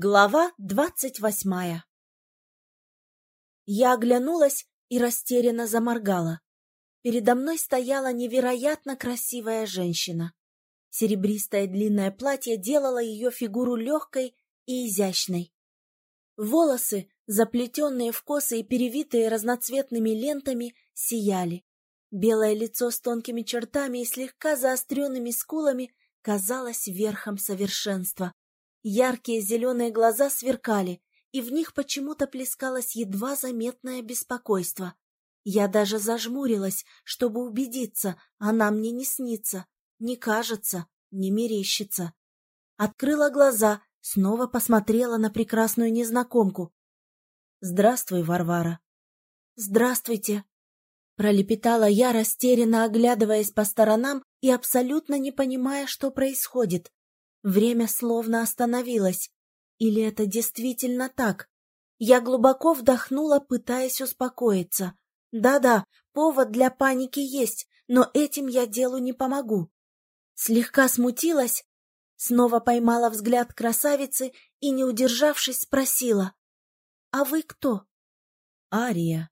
Глава двадцать восьмая Я оглянулась и растерянно заморгала. Передо мной стояла невероятно красивая женщина. Серебристое длинное платье делало ее фигуру легкой и изящной. Волосы, заплетенные в косы и перевитые разноцветными лентами, сияли. Белое лицо с тонкими чертами и слегка заостренными скулами казалось верхом совершенства. Яркие зеленые глаза сверкали, и в них почему-то плескалось едва заметное беспокойство. Я даже зажмурилась, чтобы убедиться, она мне не снится, не кажется, не мерещится. Открыла глаза, снова посмотрела на прекрасную незнакомку. «Здравствуй, Варвара». «Здравствуйте», — пролепетала я, растерянно оглядываясь по сторонам и абсолютно не понимая, что происходит. Время словно остановилось. Или это действительно так? Я глубоко вдохнула, пытаясь успокоиться. Да-да, повод для паники есть, но этим я делу не помогу. Слегка смутилась, снова поймала взгляд красавицы и, не удержавшись, спросила. «А вы кто?» «Ария».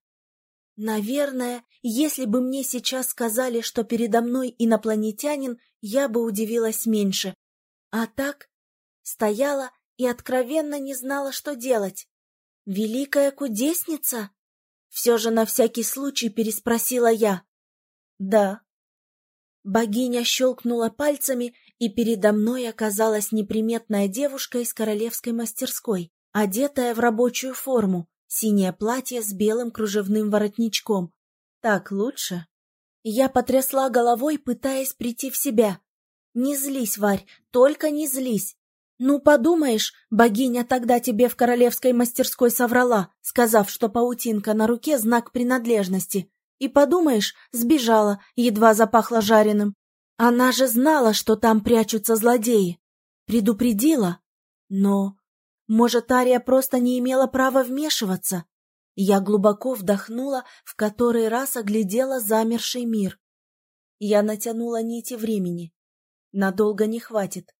Наверное, если бы мне сейчас сказали, что передо мной инопланетянин, я бы удивилась меньше. А так стояла и откровенно не знала, что делать. «Великая кудесница?» Все же на всякий случай переспросила я. «Да». Богиня щелкнула пальцами, и передо мной оказалась неприметная девушка из королевской мастерской, одетая в рабочую форму, синее платье с белым кружевным воротничком. «Так лучше?» Я потрясла головой, пытаясь прийти в себя. Не злись, Варь, только не злись. Ну, подумаешь, богиня тогда тебе в королевской мастерской соврала, сказав, что паутинка на руке — знак принадлежности. И подумаешь, сбежала, едва запахло жареным. Она же знала, что там прячутся злодеи. Предупредила. Но, может, Ария просто не имела права вмешиваться? Я глубоко вдохнула, в который раз оглядела замерший мир. Я натянула нити времени. Надолго не хватит,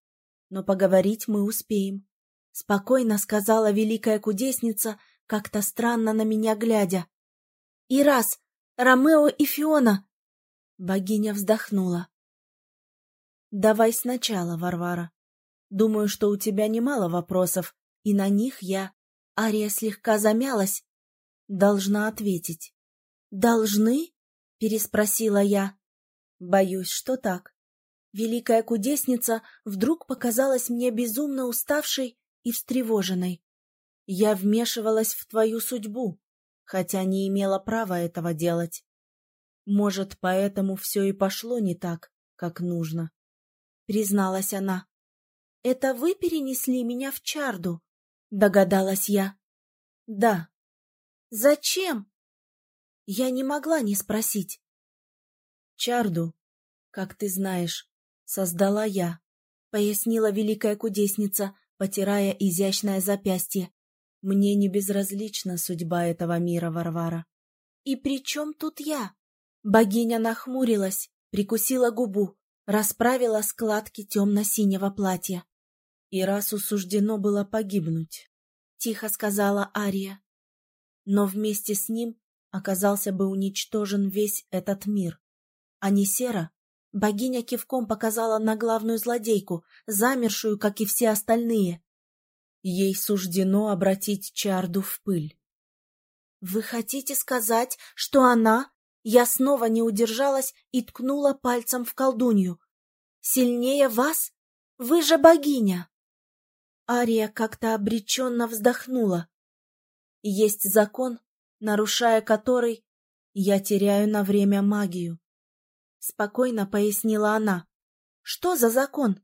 но поговорить мы успеем. Спокойно сказала великая кудесница, как-то странно на меня глядя. И раз, Ромео и Фиона. Богиня вздохнула. Давай сначала, Варвара. Думаю, что у тебя немало вопросов, и на них я... Ария слегка замялась. Должна ответить. «Должны?» — переспросила я. «Боюсь, что так. Великая кудесница вдруг показалась мне безумно уставшей и встревоженной. Я вмешивалась в твою судьбу, хотя не имела права этого делать. Может, поэтому все и пошло не так, как нужно. Призналась она. «Это вы перенесли меня в чарду?» — догадалась я. «Да». «Зачем?» Я не могла не спросить. «Чарду, как ты знаешь, создала я, — пояснила великая кудесница, потирая изящное запястье. Мне не безразлична судьба этого мира, Варвара. И при чем тут я? Богиня нахмурилась, прикусила губу, расправила складки темно-синего платья. И раз усуждено было погибнуть, — тихо сказала Ария. Но вместе с ним оказался бы уничтожен весь этот мир. А не Сера Богиня кивком показала на главную злодейку, замершую, как и все остальные. Ей суждено обратить чарду в пыль. «Вы хотите сказать, что она...» Я снова не удержалась и ткнула пальцем в колдунью. «Сильнее вас? Вы же богиня!» Ария как-то обреченно вздохнула. «Есть закон, нарушая который я теряю на время магию. — спокойно пояснила она. «Что за закон?»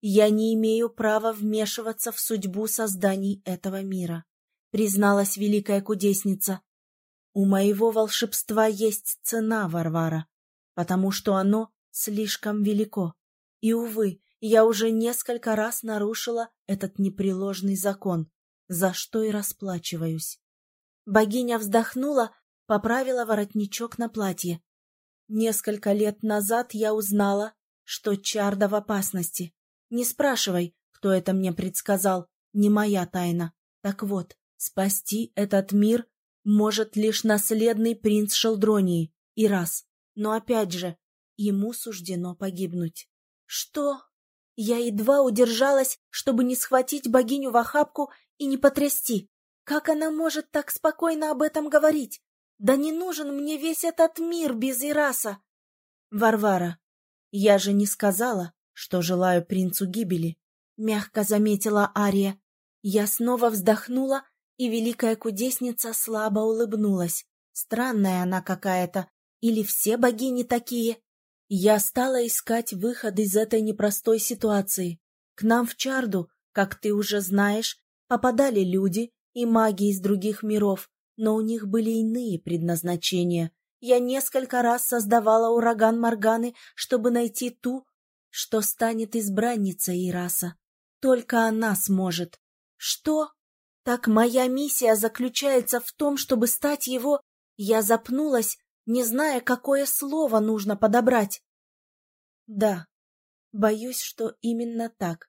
«Я не имею права вмешиваться в судьбу созданий этого мира», — призналась великая кудесница. «У моего волшебства есть цена, Варвара, потому что оно слишком велико. И, увы, я уже несколько раз нарушила этот непреложный закон, за что и расплачиваюсь». Богиня вздохнула, поправила воротничок на платье. Несколько лет назад я узнала, что Чарда в опасности. Не спрашивай, кто это мне предсказал. не моя тайна. Так вот, спасти этот мир может лишь наследный принц Шелдронии, и раз. Но опять же, ему суждено погибнуть. Что? Я едва удержалась, чтобы не схватить богиню в охапку и не потрясти. Как она может так спокойно об этом говорить? Да не нужен мне весь этот мир без Ираса. Варвара, я же не сказала, что желаю принцу гибели, мягко заметила Ария. Я снова вздохнула, и великая кудесница слабо улыбнулась. Странная она какая-то. Или все богини такие? Я стала искать выход из этой непростой ситуации. К нам в Чарду, как ты уже знаешь, попадали люди и маги из других миров, но у них были иные предназначения. Я несколько раз создавала ураган Морганы, чтобы найти ту, что станет избранницей Ираса. Только она сможет. Что? Так моя миссия заключается в том, чтобы стать его... Я запнулась, не зная, какое слово нужно подобрать. Да, боюсь, что именно так.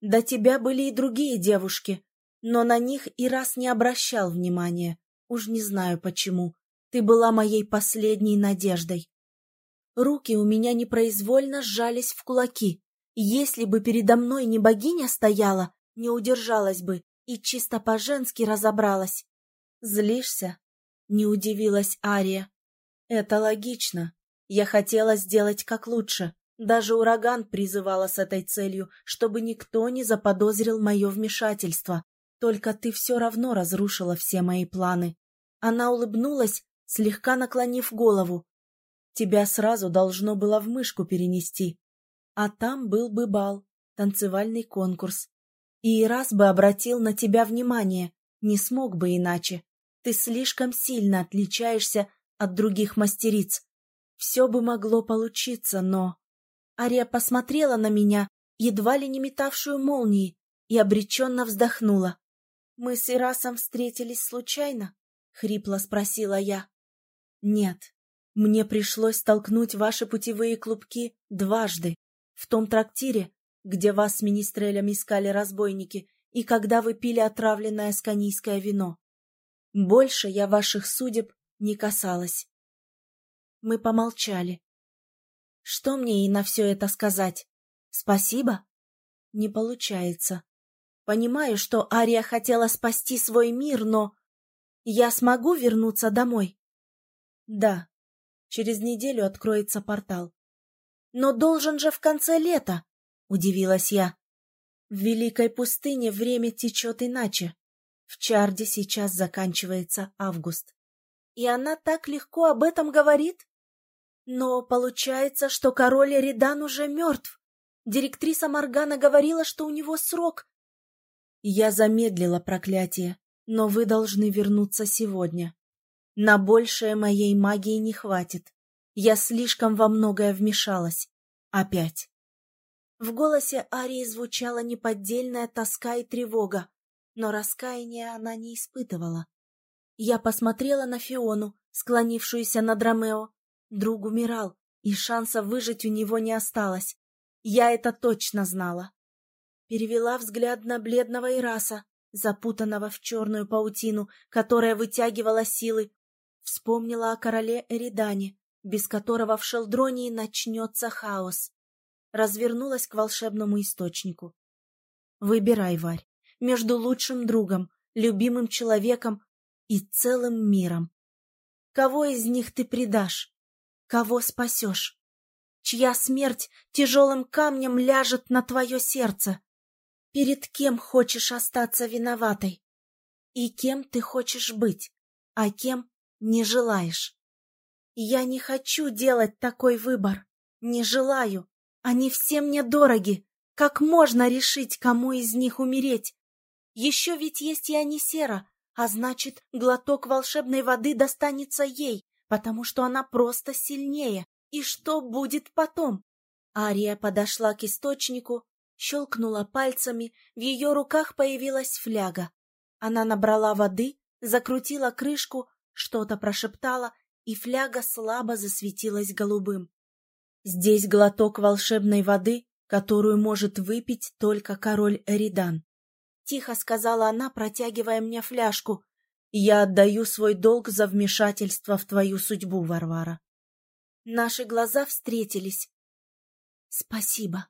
До тебя были и другие девушки, но на них и раз не обращал внимания. Уж не знаю почему. Ты была моей последней надеждой. Руки у меня непроизвольно сжались в кулаки. Если бы передо мной не богиня стояла, не удержалась бы и чисто по-женски разобралась. «Злишься?» — не удивилась Ария. «Это логично. Я хотела сделать как лучше. Даже ураган призывала с этой целью, чтобы никто не заподозрил мое вмешательство. Только ты все равно разрушила все мои планы». Она улыбнулась, слегка наклонив голову. «Тебя сразу должно было в мышку перенести. А там был бы бал, танцевальный конкурс. И раз бы обратил на тебя внимание, не смог бы иначе. Ты слишком сильно отличаешься от других мастериц. Все бы могло получиться, но... Ария посмотрела на меня, едва ли не метавшую молнии, и обреченно вздохнула. «Мы с Ирасом встретились случайно?» — хрипло спросила я. «Нет, мне пришлось столкнуть ваши путевые клубки дважды. В том трактире, где вас с министрелем искали разбойники, и когда вы пили отравленное сканийское вино. Больше я ваших судеб не касалась. Мы помолчали. Что мне и на все это сказать? Спасибо? Не получается. Понимаю, что Ария хотела спасти свой мир, но... Я смогу вернуться домой? Да. Через неделю откроется портал. Но должен же в конце лета удивилась я. В Великой пустыне время течет иначе. В Чарде сейчас заканчивается август. И она так легко об этом говорит? Но получается, что король Эридан уже мертв. Директриса Моргана говорила, что у него срок. Я замедлила проклятие, но вы должны вернуться сегодня. На большее моей магии не хватит. Я слишком во многое вмешалась. Опять. В голосе Арии звучала неподдельная тоска и тревога, но раскаяния она не испытывала. Я посмотрела на Фиону, склонившуюся над Ромео. Друг умирал, и шанса выжить у него не осталось. Я это точно знала. Перевела взгляд на бледного Ираса, запутанного в черную паутину, которая вытягивала силы. Вспомнила о короле Эридане, без которого в Шелдронии начнется хаос развернулась к волшебному источнику. Выбирай, Варь, между лучшим другом, любимым человеком и целым миром. Кого из них ты предашь? Кого спасешь? Чья смерть тяжелым камнем ляжет на твое сердце? Перед кем хочешь остаться виноватой? И кем ты хочешь быть, а кем не желаешь? Я не хочу делать такой выбор, не желаю. Они все мне дороги. Как можно решить, кому из них умереть? Еще ведь есть и Анисера, а значит, глоток волшебной воды достанется ей, потому что она просто сильнее. И что будет потом? Ария подошла к источнику, щелкнула пальцами, в ее руках появилась фляга. Она набрала воды, закрутила крышку, что-то прошептала, и фляга слабо засветилась голубым. Здесь глоток волшебной воды, которую может выпить только король Эридан. тихо сказала она, протягивая мне фляжку. «Я отдаю свой долг за вмешательство в твою судьбу, Варвара». Наши глаза встретились. «Спасибо», —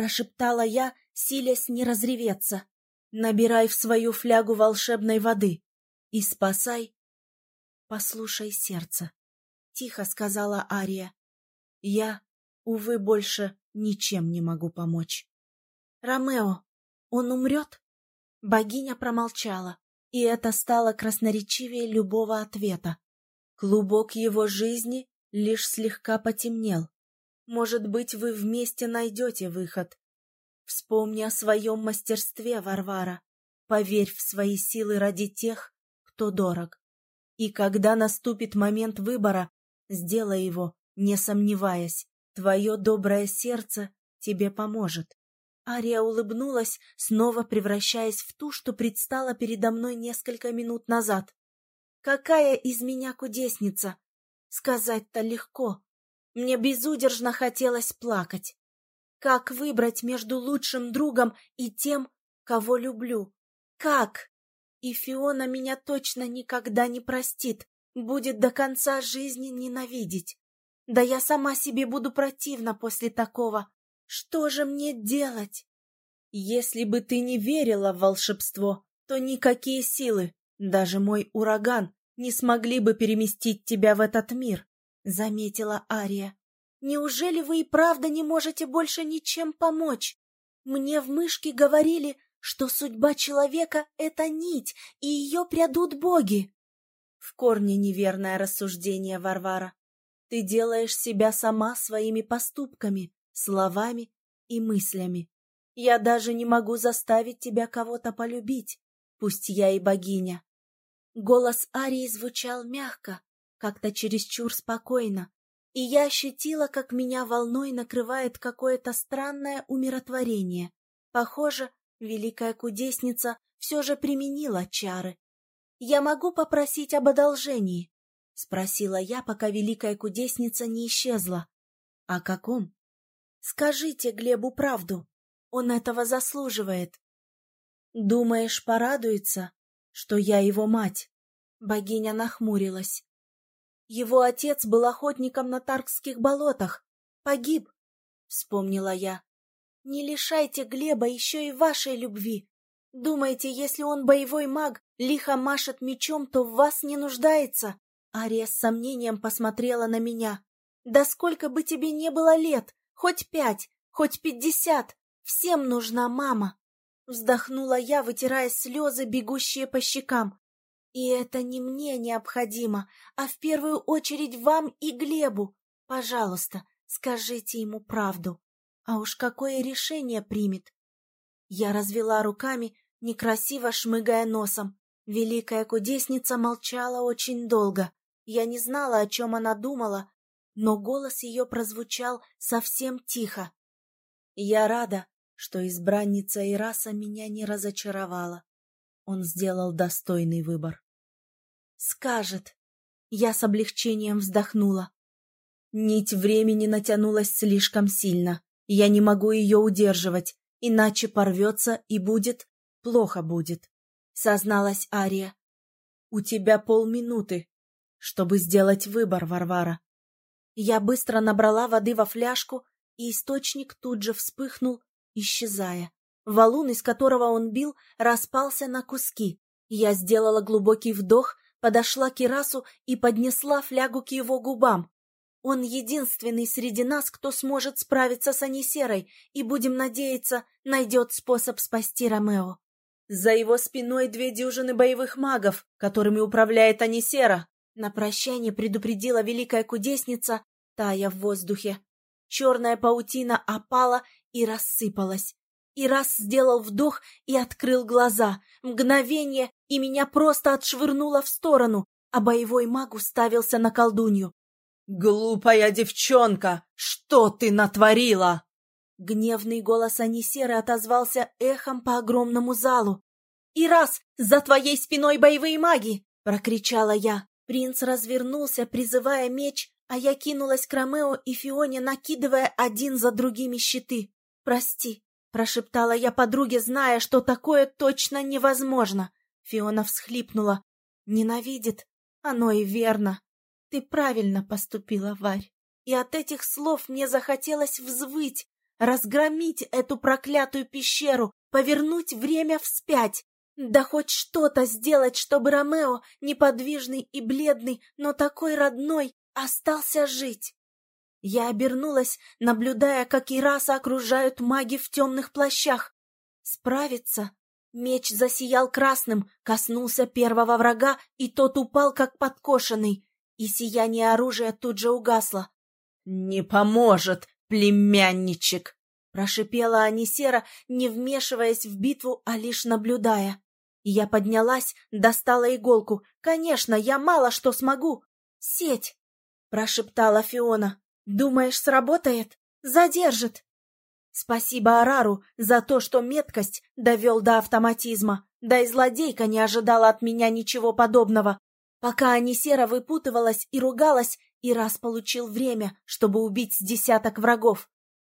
прошептала я, силясь не разреветься. «Набирай в свою флягу волшебной воды и спасай...» «Послушай сердце», — тихо сказала Ария. «Я, увы, больше ничем не могу помочь». «Ромео, он умрет?» Богиня промолчала, и это стало красноречивее любого ответа. Клубок его жизни лишь слегка потемнел. Может быть, вы вместе найдете выход. Вспомни о своем мастерстве, Варвара. Поверь в свои силы ради тех, кто дорог. И когда наступит момент выбора, сделай его, не сомневаясь. Твое доброе сердце тебе поможет. Ария улыбнулась, снова превращаясь в ту, что предстала передо мной несколько минут назад. «Какая из меня кудесница? Сказать-то легко. Мне безудержно хотелось плакать. Как выбрать между лучшим другом и тем, кого люблю? Как? И Фиона меня точно никогда не простит, будет до конца жизни ненавидеть. Да я сама себе буду противна после такого. Что же мне делать? Если бы ты не верила в волшебство, то никакие силы, даже мой ураган, не смогли бы переместить тебя в этот мир, — заметила Ария. Неужели вы и правда не можете больше ничем помочь? Мне в мышке говорили, что судьба человека — это нить, и ее прядут боги. В корне неверное рассуждение, Варвара. Ты делаешь себя сама своими поступками, словами и мыслями. Я даже не могу заставить тебя кого-то полюбить, пусть я и богиня. Голос Арии звучал мягко, как-то чересчур спокойно, и я ощутила, как меня волной накрывает какое-то странное умиротворение. Похоже, великая кудесница все же применила чары. «Я могу попросить об одолжении?» — спросила я, пока великая кудесница не исчезла. «О каком?» Скажите Глебу правду. Он этого заслуживает. Думаешь, порадуется, что я его мать? Богиня нахмурилась. Его отец был охотником на Таркских болотах. Погиб, вспомнила я. Не лишайте Глеба еще и вашей любви. Думаете, если он боевой маг, лихо машет мечом, то в вас не нуждается? Ария с сомнением посмотрела на меня. Да сколько бы тебе не было лет, Хоть пять, хоть пятьдесят. Всем нужна мама. Вздохнула я, вытирая слезы, бегущие по щекам. И это не мне необходимо, а в первую очередь вам и Глебу. Пожалуйста, скажите ему правду. А уж какое решение примет? Я развела руками, некрасиво шмыгая носом. Великая кудесница молчала очень долго. Я не знала, о чем она думала, но голос ее прозвучал совсем тихо. «Я рада, что избранница Ираса меня не разочаровала. Он сделал достойный выбор». «Скажет». Я с облегчением вздохнула. Нить времени натянулась слишком сильно. Я не могу ее удерживать, иначе порвется и будет, плохо будет, — созналась Ария. У тебя полминуты, чтобы сделать выбор, Варвара. Я быстро набрала воды во фляжку, и источник тут же вспыхнул, исчезая. Валун, из которого он бил, распался на куски. Я сделала глубокий вдох, подошла к Ирасу и поднесла флягу к его губам. Он единственный среди нас, кто сможет справиться с Анисерой, и, будем надеяться, найдет способ спасти Ромео. За его спиной две дюжины боевых магов, которыми управляет Анисера. На прощание предупредила великая кудесница, тая в воздухе. Черная паутина опала и рассыпалась. И раз сделал вдох и открыл глаза. Мгновение, и меня просто отшвырнуло в сторону, а боевой маг уставился на колдунью. «Глупая девчонка! Что ты натворила?» Гневный голос Анисеры отозвался эхом по огромному залу. «И раз за твоей спиной боевые маги!» — прокричала я. Принц развернулся, призывая меч, а я кинулась к Ромео и Фионе, накидывая один за другими щиты. «Прости, Прошептала я подруге, зная, что такое точно невозможно. Фиона всхлипнула. Ненавидит. Оно и верно. Ты правильно поступила, Варь. И от этих слов мне захотелось взвыть, разгромить эту проклятую пещеру, повернуть время вспять. Да хоть что-то сделать, чтобы Ромео, неподвижный и бледный, но такой родной, остался жить. Я обернулась, наблюдая, как Ираса окружают маги в темных плащах. Справиться? Меч засиял красным, коснулся первого врага, и тот упал, как подкошенный, и сияние оружия тут же угасло. «Не поможет, племянничек!» — прошипела Анисера, не вмешиваясь в битву, а лишь наблюдая. Я поднялась, достала иголку. «Конечно, я мало что смогу!» «Сеть!» — прошептала Фиона. «Думаешь, сработает? Задержит!» Спасибо Арару за то, что меткость довел до автоматизма. Да и злодейка не ожидала от меня ничего подобного. Пока Анисера выпутывалась и ругалась, и раз получил время, чтобы убить с десяток врагов.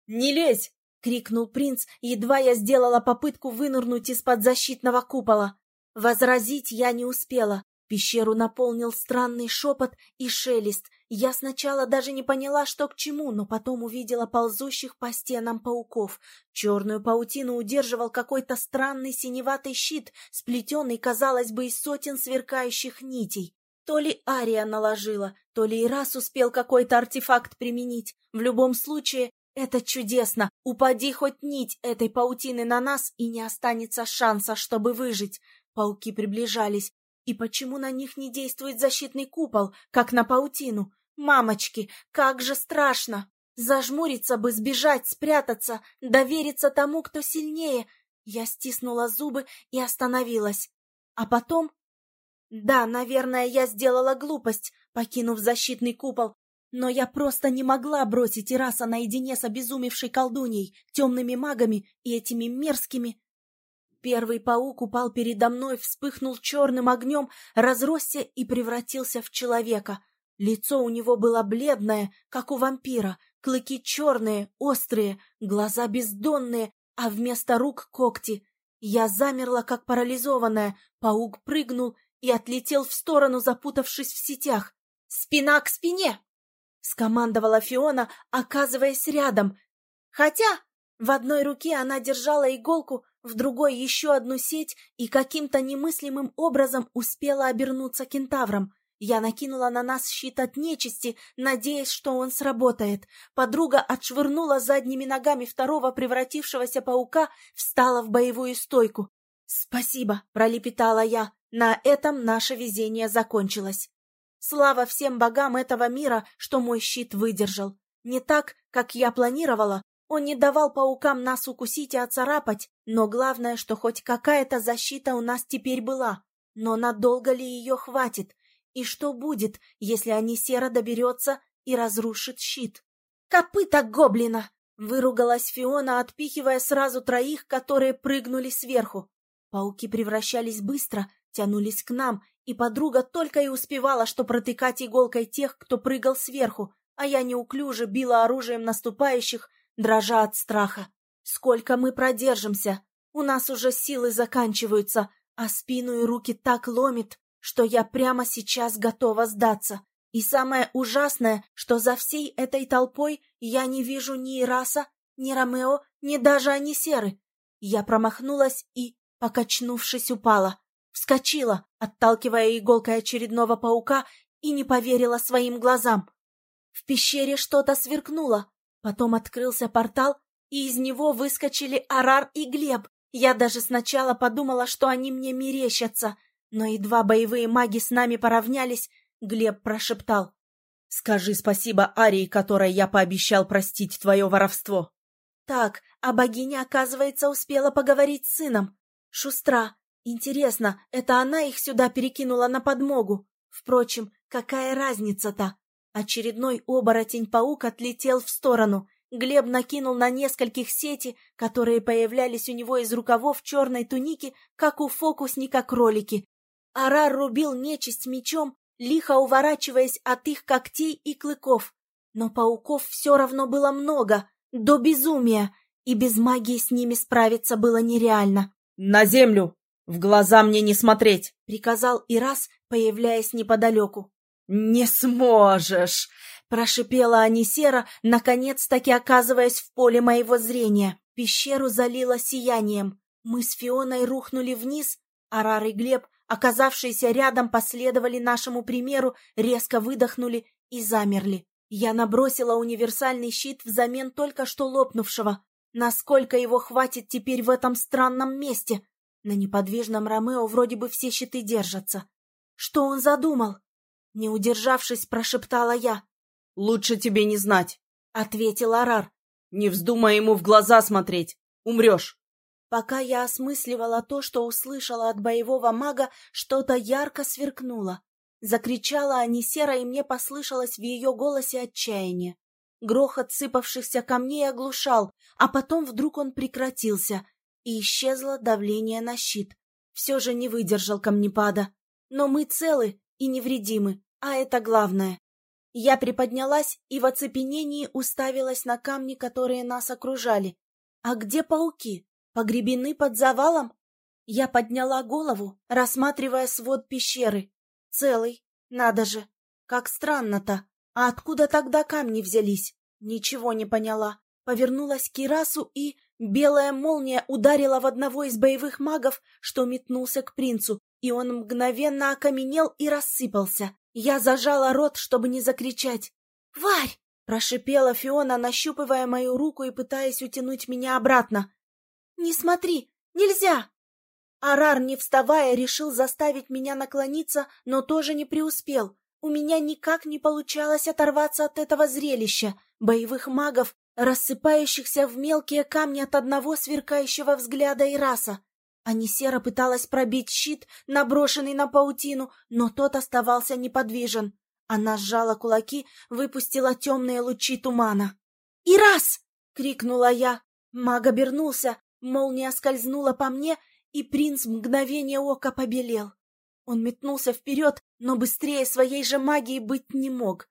«Не лезь!» — крикнул принц, едва я сделала попытку вынырнуть из-под защитного купола. Возразить я не успела. Пещеру наполнил странный шепот и шелест. Я сначала даже не поняла, что к чему, но потом увидела ползущих по стенам пауков. Черную паутину удерживал какой-то странный синеватый щит, сплетенный, казалось бы, из сотен сверкающих нитей. То ли Ария наложила, то ли и раз успел какой-то артефакт применить. В любом случае, это чудесно. Упади хоть нить этой паутины на нас, и не останется шанса, чтобы выжить. Пауки приближались. И почему на них не действует защитный купол, как на паутину? Мамочки, как же страшно! Зажмуриться бы, сбежать, спрятаться, довериться тому, кто сильнее. Я стиснула зубы и остановилась. А потом да, наверное, я сделала глупость, покинув защитный купол, но я просто не могла бросить Ираса наедине с обезумевшей колдуньей, темными магами и этими мерзкими... Первый паук упал передо мной, вспыхнул черным огнем, разросся и превратился в человека. Лицо у него было бледное, как у вампира, клыки черные, острые, глаза бездонные, а вместо рук когти. Я замерла, как парализованная, паук прыгнул и отлетел в сторону, запутавшись в сетях. «Спина к спине!» — скомандовала Фиона, оказываясь рядом. Хотя в одной руке она держала иголку, в другой еще одну сеть и каким-то немыслимым образом успела обернуться кентавром. Я накинула на нас щит от нечисти, надеясь, что он сработает. Подруга отшвырнула задними ногами второго превратившегося паука, встала в боевую стойку. «Спасибо», — пролепетала я. На этом наше везение закончилось. Слава всем богам этого мира, что мой щит выдержал. Не так, как я планировала, он не давал паукам нас укусить и оцарапать, но главное, что хоть какая-то защита у нас теперь была. Но надолго ли ее хватит? И что будет, если Анисера доберется и разрушит щит? «Копыта гоблина!» — выругалась Фиона, отпихивая сразу троих, которые прыгнули сверху. Пауки превращались быстро, тянулись к нам, и подруга только и успевала, что протыкать иголкой тех, кто прыгал сверху, а я неуклюже била оружием наступающих, дрожа от страха. Сколько мы продержимся? У нас уже силы заканчиваются, а спину и руки так ломит, что я прямо сейчас готова сдаться. И самое ужасное, что за всей этой толпой я не вижу ни Ираса, ни Ромео, ни даже Анисеры. Я промахнулась и, покачнувшись, упала. Вскочила, отталкивая иголкой очередного паука, и не поверила своим глазам. В пещере что-то сверкнуло, потом открылся портал, и из него выскочили Арар и Глеб. Я даже сначала подумала, что они мне мерещатся, но едва боевые маги с нами поравнялись, Глеб прошептал. «Скажи спасибо Арии, которой я пообещал простить твое воровство». Так, а богиня, оказывается, успела поговорить с сыном. Шустра, Интересно, это она их сюда перекинула на подмогу? Впрочем, какая разница-то? Очередной оборотень-паук отлетел в сторону. Глеб накинул на нескольких сети, которые появлялись у него из рукавов черной туники, как у фокусника кролики. Арар рубил нечисть мечом, лихо уворачиваясь от их когтей и клыков. Но пауков все равно было много, до безумия, и без магии с ними справиться было нереально. «На землю! В глаза мне не смотреть!» — приказал Ирас, появляясь неподалеку. «Не сможешь!» — прошипела Анисера, наконец-таки оказываясь в поле моего зрения. Пещеру залило сиянием. Мы с Фионой рухнули вниз, Арар и Глеб, оказавшиеся рядом, последовали нашему примеру, резко выдохнули и замерли. Я набросила универсальный щит взамен только что лопнувшего. Насколько его хватит теперь в этом странном месте? На неподвижном Ромео вроде бы все щиты держатся. Что он задумал? Не удержавшись, прошептала я. «Лучше тебе не знать», — ответил Арар. «Не вздумай ему в глаза смотреть. Умрешь». Пока я осмысливала то, что услышала от боевого мага, что-то ярко сверкнуло. Закричала Анисера, и мне послышалось в ее голосе отчаяние. Грохот сыпавшихся камней оглушал, а потом вдруг он прекратился, и исчезло давление на щит. Все же не выдержал камнепада. Но мы целы и невредимы, а это главное. Я приподнялась и в оцепенении уставилась на камни, которые нас окружали. А где пауки? Погребены под завалом? Я подняла голову, рассматривая свод пещеры. Целый, надо же. Как странно-то. А откуда тогда камни взялись? Ничего не поняла. Повернулась к Кирасу и... Белая молния ударила в одного из боевых магов, что метнулся к принцу, и он мгновенно окаменел и рассыпался. Я зажала рот, чтобы не закричать. «Варь!» — прошипела Фиона, нащупывая мою руку и пытаясь утянуть меня обратно. «Не смотри! Нельзя!» Арар, не вставая, решил заставить меня наклониться, но тоже не преуспел. У меня никак не получалось оторваться от этого зрелища, боевых магов, рассыпающихся в мелкие камни от одного сверкающего взгляда Ираса. Анисера пыталась пробить щит, наброшенный на паутину, но тот оставался неподвижен. Она сжала кулаки, выпустила темные лучи тумана. «Ирас!» — крикнула я. Маг обернулся, молния скользнула по мне, и принц мгновение ока побелел. Он метнулся вперед, но быстрее своей же магии быть не мог.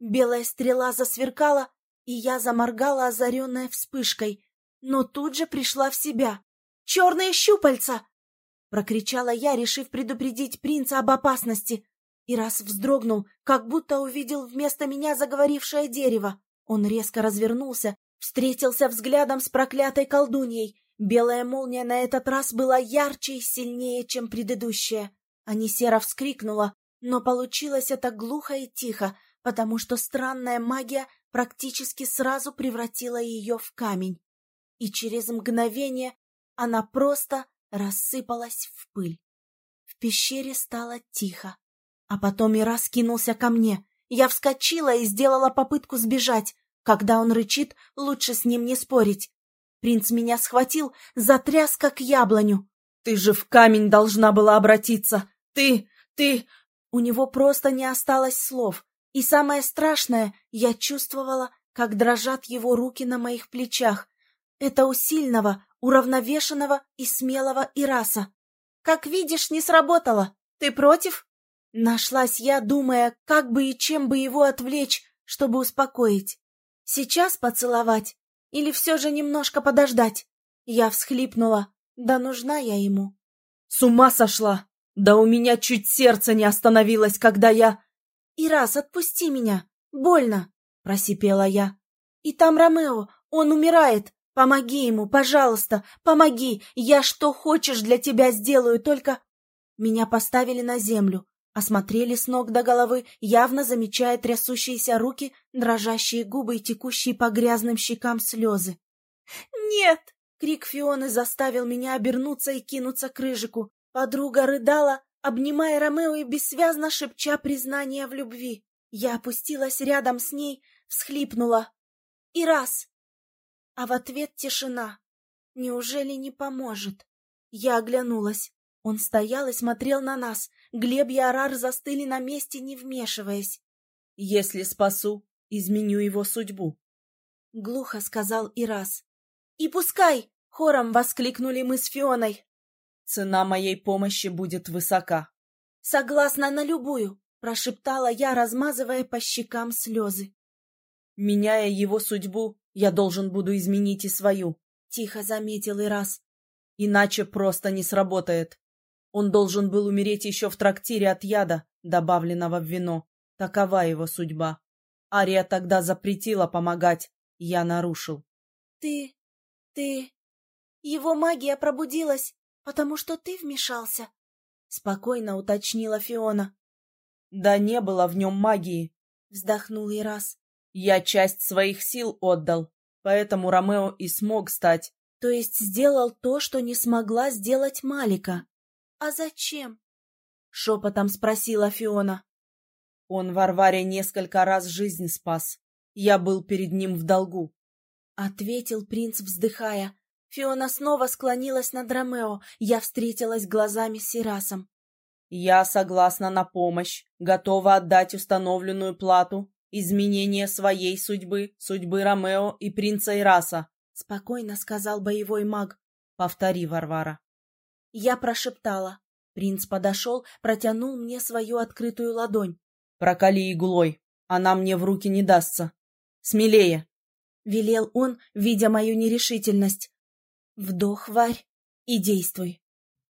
Белая стрела засверкала, и я заморгала, озаренная вспышкой, но тут же пришла в себя. «Черные щупальца!» — прокричала я, решив предупредить принца об опасности. И раз вздрогнул, как будто увидел вместо меня заговорившее дерево. Он резко развернулся, встретился взглядом с проклятой колдуньей, Белая молния на этот раз была ярче и сильнее, чем предыдущая. Анисера вскрикнула, но получилось это глухо и тихо, потому что странная магия практически сразу превратила ее в камень. И через мгновение она просто рассыпалась в пыль. В пещере стало тихо. А потом Ира скинулся ко мне. Я вскочила и сделала попытку сбежать. Когда он рычит, лучше с ним не спорить. Принц меня схватил, затряс, как яблоню. «Ты же в камень должна была обратиться! Ты... ты...» У него просто не осталось слов. И самое страшное, я чувствовала, как дрожат его руки на моих плечах. Это у сильного, уравновешенного и смелого Ираса. «Как видишь, не сработало. Ты против?» Нашлась я, думая, как бы и чем бы его отвлечь, чтобы успокоить. Сейчас поцеловать или все же немножко подождать? Я всхлипнула. Да нужна я ему. С ума сошла! Да у меня чуть сердце не остановилось, когда я... И раз отпусти меня. Больно, просипела я. И там Ромео, он умирает. Помоги ему, пожалуйста, помоги. Я что хочешь для тебя сделаю, только... Меня поставили на землю. Осмотрели с ног до головы, явно замечая трясущиеся руки, дрожащие губы и текущие по грязным щекам слезы. «Нет!» — крик Фионы заставил меня обернуться и кинуться к Рыжику. Подруга рыдала, обнимая Ромео и бессвязно шепча признание в любви. Я опустилась рядом с ней, всхлипнула. И раз. А в ответ тишина. Неужели не поможет? Я оглянулась. Он стоял и смотрел на нас. Глеб и Арар застыли на месте, не вмешиваясь. — Если спасу, изменю его судьбу. — глухо сказал Ирас. — И пускай! — хором воскликнули мы с Фионой. — Цена моей помощи будет высока. — Согласна на любую, — прошептала я, размазывая по щекам слезы. — Меняя его судьбу, я должен буду изменить и свою. тихо заметил и раз. Иначе просто не сработает. Он должен был умереть еще в трактире от яда, добавленного в вино. Такова его судьба. Ария тогда запретила помогать. Я нарушил. Ты... ты... Его магия пробудилась, потому что ты вмешался? Спокойно уточнила Фиона. Да не было в нем магии. Вздохнул Ирас. Я часть своих сил отдал, поэтому Ромео и смог стать. То есть сделал то, что не смогла сделать Малика. А зачем? Шепотом спросила Фиона. Он Варваре несколько раз жизнь спас. Я был перед ним в долгу. Ответил принц, вздыхая. Фиона снова склонилась над Ромео. Я встретилась глазами с Сирасом. Я согласна на помощь, готова отдать установленную плату, изменение своей судьбы, судьбы Ромео и принца Ираса, — спокойно сказал боевой маг. Повтори, Варвара. Я прошептала. Принц подошел, протянул мне свою открытую ладонь. Проколи иглой, она мне в руки не дастся. Смелее! — велел он, видя мою нерешительность. Вдох, Варь, и действуй.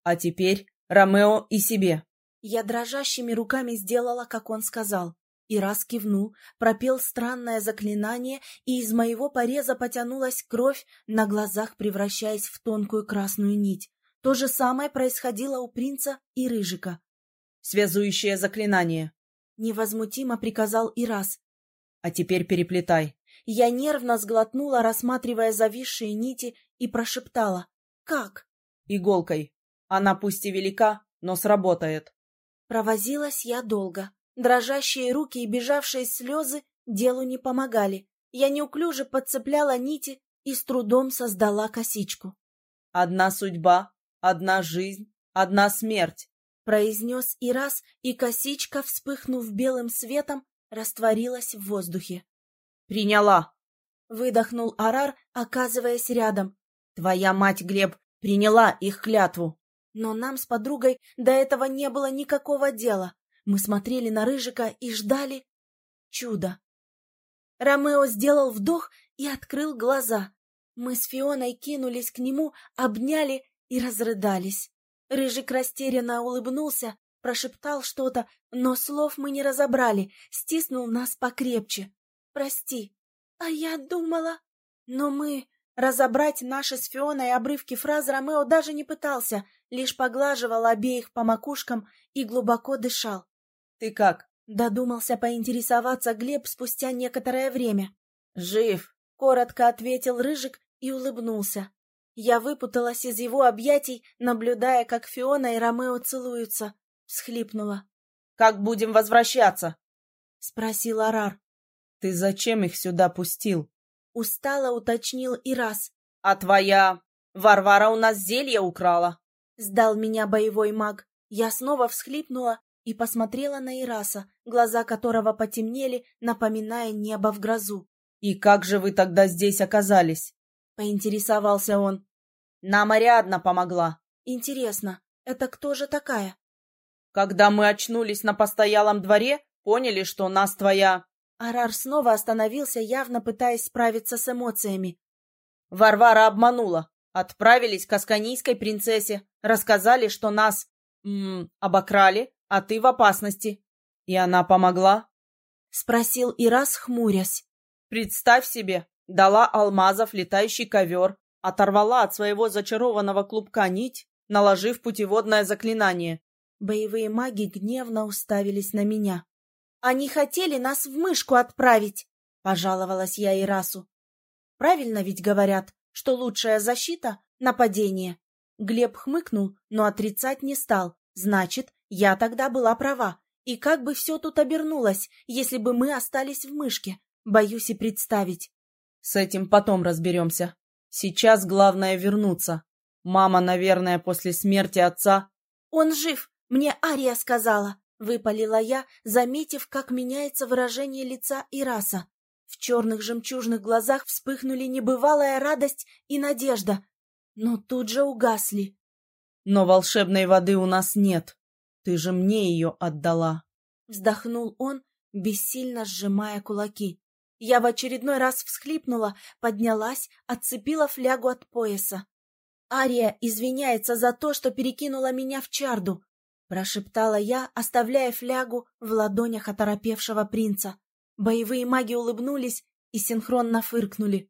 А теперь Ромео и себе. Я дрожащими руками сделала, как он сказал. И раз кивнул, пропел странное заклинание, и из моего пореза потянулась кровь, на глазах превращаясь в тонкую красную нить. То же самое происходило у принца и Рыжика. «Связующее заклинание», — невозмутимо приказал Ирас. «А теперь переплетай». Я нервно сглотнула, рассматривая зависшие нити, и прошептала. «Как?» «Иголкой. Она пусть и велика, но сработает». Провозилась я долго. Дрожащие руки и бежавшие слезы делу не помогали. Я неуклюже подцепляла нити и с трудом создала косичку. «Одна судьба, одна жизнь, одна смерть», — произнес и раз, и косичка, вспыхнув белым светом, растворилась в воздухе. «Приняла!» — выдохнул Арар, оказываясь рядом. «Твоя мать, Глеб, приняла их клятву!» Но нам с подругой до этого не было никакого дела. Мы смотрели на Рыжика и ждали чуда. Ромео сделал вдох и открыл глаза. Мы с Фионой кинулись к нему, обняли и разрыдались. Рыжик растерянно улыбнулся, прошептал что-то, но слов мы не разобрали, стиснул нас покрепче. Прости. А я думала... Но мы... Разобрать наши с Фионой обрывки фраз Ромео даже не пытался, лишь поглаживал обеих по макушкам и глубоко дышал. «Ты как?» — додумался поинтересоваться Глеб спустя некоторое время. «Жив!» — коротко ответил Рыжик и улыбнулся. Я выпуталась из его объятий, наблюдая, как Фиона и Ромео целуются. Всхлипнула. «Как будем возвращаться?» — спросил Арар. «Ты зачем их сюда пустил?» — устало уточнил Ирас. «А твоя... Варвара у нас зелье украла!» — сдал меня боевой маг. Я снова всхлипнула и посмотрела на Ираса, глаза которого потемнели, напоминая небо в грозу. «И как же вы тогда здесь оказались?» — поинтересовался он. «Нам Ариадна помогла». «Интересно, это кто же такая?» «Когда мы очнулись на постоялом дворе, поняли, что нас твоя...» Арар снова остановился, явно пытаясь справиться с эмоциями. Варвара обманула. Отправились к асканийской принцессе, рассказали, что нас м -м, обокрали, а ты в опасности. И она помогла? Спросил Ирас, хмурясь. Представь себе, дала алмазов летающий ковер, оторвала от своего зачарованного клубка нить, наложив путеводное заклинание. Боевые маги гневно уставились на меня. Они хотели нас в мышку отправить, — пожаловалась я Ирасу. Правильно ведь говорят, что лучшая защита — нападение. Глеб хмыкнул, но отрицать не стал. Значит, я тогда была права. И как бы все тут обернулось, если бы мы остались в мышке? Боюсь и представить. С этим потом разберемся. Сейчас главное вернуться. Мама, наверное, после смерти отца... Он жив, мне Ария сказала. Выпалила я, заметив, как меняется выражение лица Ираса. В черных жемчужных глазах вспыхнули небывалая радость и надежда, но тут же угасли. «Но волшебной воды у нас нет. Ты же мне ее отдала!» Вздохнул он, бессильно сжимая кулаки. Я в очередной раз всхлипнула, поднялась, отцепила флягу от пояса. Ария извиняется за то, что перекинула меня в чарду, прошептала я, оставляя флягу в ладонях оторопевшего принца. Боевые маги улыбнулись и синхронно фыркнули.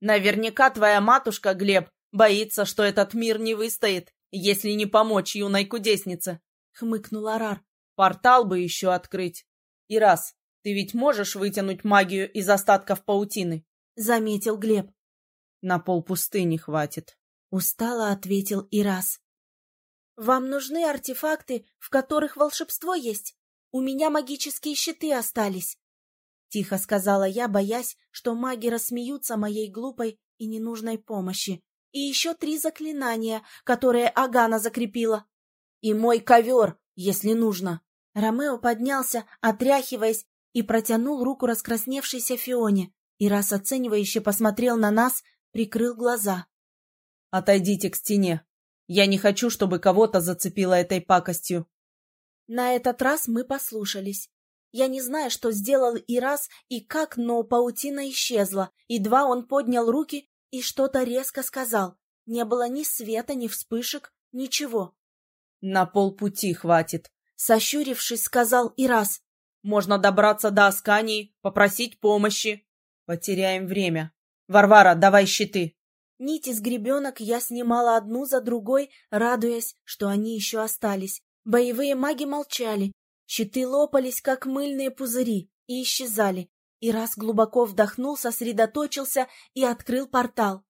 Наверняка твоя матушка, Глеб, боится, что этот мир не выстоит, если не помочь юной кудеснице, — хмыкнул Арар. Портал бы еще открыть. И раз, ты ведь можешь вытянуть магию из остатков паутины? — заметил Глеб. На полпустыни хватит. Устало ответил Ирас. «Вам нужны артефакты, в которых волшебство есть? У меня магические щиты остались. Тихо сказала я, боясь, что маги рассмеются моей глупой и ненужной помощи. И еще три заклинания, которые Агана закрепила. И мой ковер, если нужно. Ромео поднялся, отряхиваясь, и протянул руку раскрасневшейся Фионе. И раз оценивающе посмотрел на нас, прикрыл глаза. «Отойдите к стене. Я не хочу, чтобы кого-то зацепило этой пакостью». На этот раз мы послушались. Я не знаю, что сделал и раз, и как, но паутина исчезла. И два он поднял руки и что-то резко сказал. Не было ни света, ни вспышек, ничего. «На полпути хватит», — сощурившись, сказал и раз. «Можно добраться до Аскании, попросить помощи. Потеряем время. Варвара, давай щиты». Нити с гребенок я снимала одну за другой, радуясь, что они еще остались. Боевые маги молчали, Щиты лопались, как мыльные пузыри, и исчезали. И раз глубоко вдохнул, сосредоточился и открыл портал.